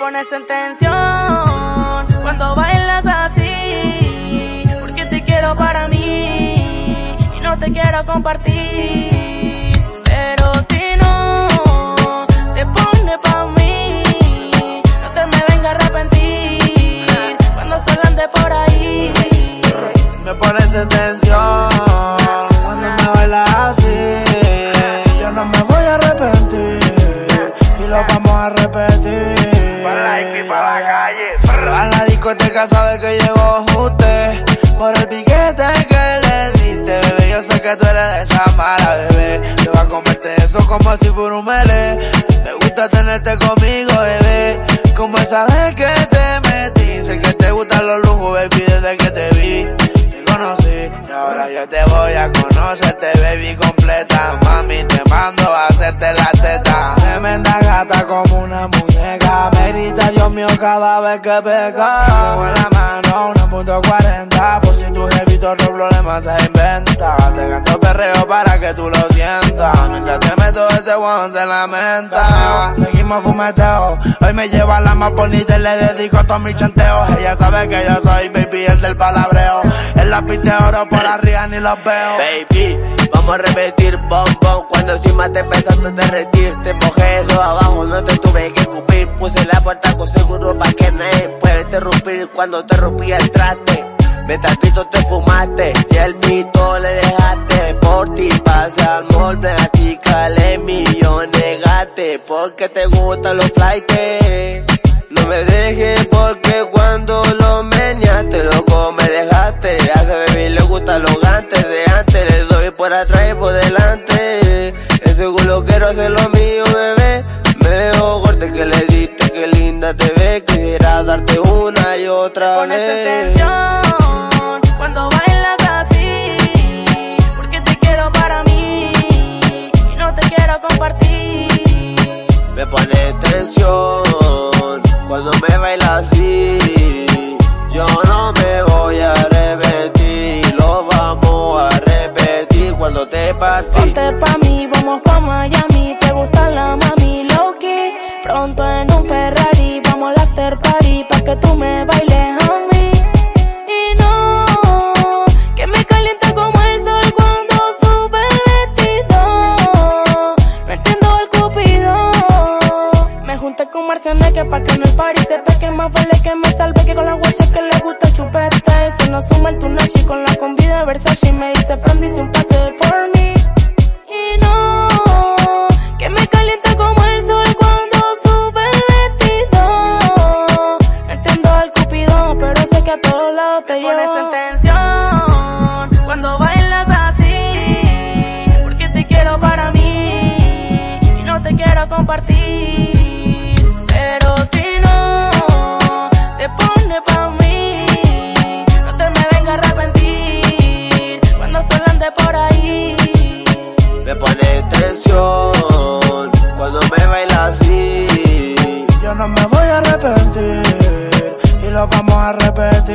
pones en tensión cuando bailas así, porque te quiero para mí y no te quiero compartir. Pero si no te pone pa' mí, no te me venga a arrepentir cuando salgan de por ahí. Me pones en tensión Calle. A la discoteca sabe que llegó usted por el piquete que le diste, bebé. Yo sé que tú eres de esa mala, bebé. Te va a comerte eso como si fuera un mele. Me gusta tenerte conmigo, bebé. Como esa vez que te metí. Sé que te gustan los lujos, baby, desde que te vi. Te conocí y ahora yo te voy a conocerte, baby, vez que peca. Con la mano, una punto cuarenta. Por si tu jevito otro problema se inventa. Te canto perreo para que tú lo sientas. Mientras te meto ese one se lamenta. Seguimos fumeteo. Hoy me lleva la más bonita y le dedico todos mis chanteos. Ella sabe que yo soy baby, el del palabreo. El lápiz de oro por arriba ni los veo. Baby, vamos a repetir bombón Cuando encima te empezaste a derretir Te mojé eso abajo, Cuando te rompí el traste Mientras pito te fumaste Y el pito le dejaste Por ti pasa al molde A ti calé millones Negaste porque te gustan los flightes no me dejes porque cuando lo meñaste, loco me dejaste. A ese baby le gusta los gantes de antes, le doy por atrás y por delante. Ese culo quiero hacer lo mío, bebé. Me veo corte que le diste, que linda te ve. Otra Pones en vez. tensión cuando bailas así, porque te quiero para mí y no te quiero compartir. Me pone tensión cuando me baila así. Yo no me voy a repetir, lo vamos a repetir cuando te partí. Ponte pa' mí, vamos pa' Miami, te gusta la mami Loki. Pronto en un Ferrari, vamos al after party pa' que tú me bailes más vale que me salve que con la guacha que le gusta el chupete. Se nos suma el tunachi con la combi de Versace y me dice prendiste un pase for me. Y no, que me calienta como el sol cuando sube el vestido. No entiendo al cupido, pero sé que a todos lados te pones en tensión cuando bailas así. Porque te quiero para mí y no te quiero compartir. por ahí. Me pone tensión cuando me baila así. Yo no me voy a arrepentir y lo vamos a repetir.